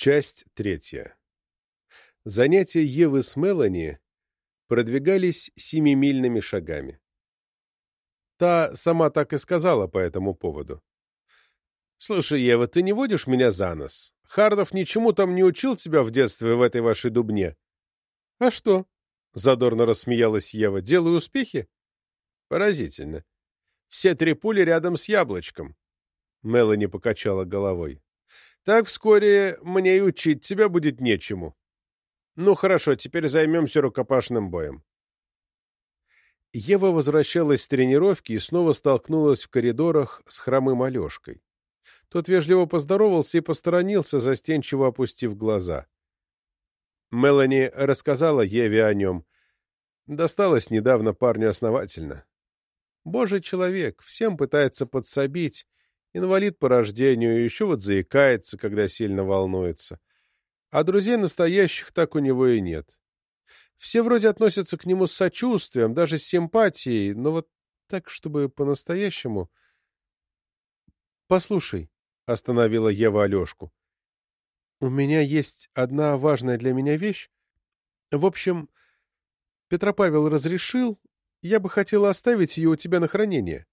Часть третья. Занятия Евы с Мелани продвигались семимильными шагами. Та сама так и сказала по этому поводу. «Слушай, Ева, ты не водишь меня за нос? Хардов ничему там не учил тебя в детстве в этой вашей дубне?» «А что?» — задорно рассмеялась Ева. «Делаю успехи?» «Поразительно. Все три пули рядом с яблочком». Мелани покачала головой. «Так вскоре мне и учить тебя будет нечему. Ну хорошо, теперь займемся рукопашным боем». Ева возвращалась с тренировки и снова столкнулась в коридорах с хромым Алешкой. Тот вежливо поздоровался и посторонился, застенчиво опустив глаза. Мелани рассказала Еве о нем. Досталось недавно парню основательно. Божий человек, всем пытается подсобить, инвалид по рождению, еще вот заикается, когда сильно волнуется. А друзей настоящих так у него и нет. Все вроде относятся к нему с сочувствием, даже с симпатией, но вот так, чтобы по-настоящему... Послушай, остановила Ева Алешку. У меня есть одна важная для меня вещь. В общем, Петропавел разрешил, я бы хотела оставить ее у тебя на хранение.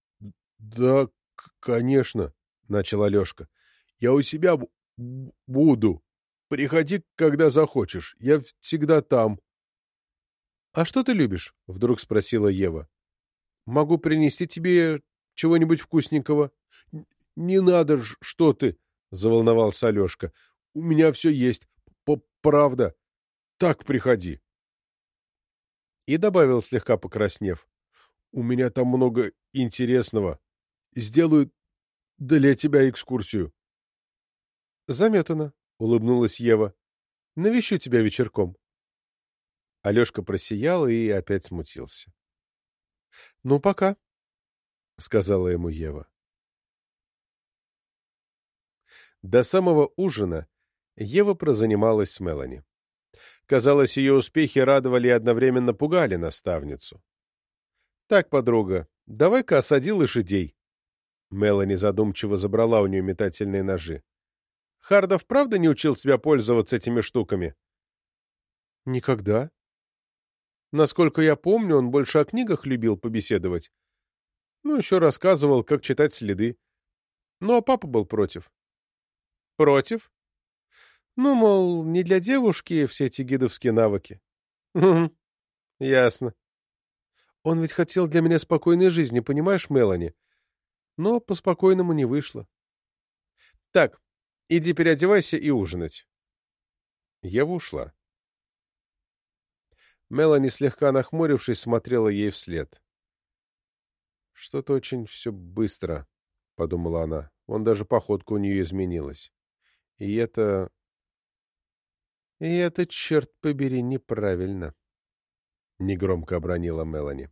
— Да, конечно, — начал Алешка. — Я у себя буду. Приходи, когда захочешь. Я всегда там. — А что ты любишь? — вдруг спросила Ева. — Могу принести тебе чего-нибудь вкусненького. Не надо ж, что ты, — заволновался Алешка. — У меня все есть. П Правда. Так приходи. И добавил, слегка покраснев. — У меня там много интересного. Сделаю для тебя экскурсию. — Заметано, — улыбнулась Ева. — Навещу тебя вечерком. Алешка просиял и опять смутился. — Ну, пока, — сказала ему Ева. До самого ужина Ева прозанималась с Мелани. Казалось, ее успехи радовали и одновременно пугали наставницу. «Так, подруга, давай-ка осади лошадей». Мелани задумчиво забрала у нее метательные ножи. «Хардов правда не учил тебя пользоваться этими штуками?» «Никогда. Насколько я помню, он больше о книгах любил побеседовать. Ну, еще рассказывал, как читать следы. Ну, а папа был против. Против? Ну, мол, не для девушки все эти гидовские навыки. Ясно. Он ведь хотел для меня спокойной жизни, понимаешь, Мелани? Но по-спокойному не вышло. Так, иди переодевайся и ужинать. Ева ушла. Мелани, слегка нахмурившись, смотрела ей вслед. «Что-то очень все быстро», — подумала она. Он даже походка у нее изменилась. И это... И это, черт побери, неправильно. Негромко обронила Мелани.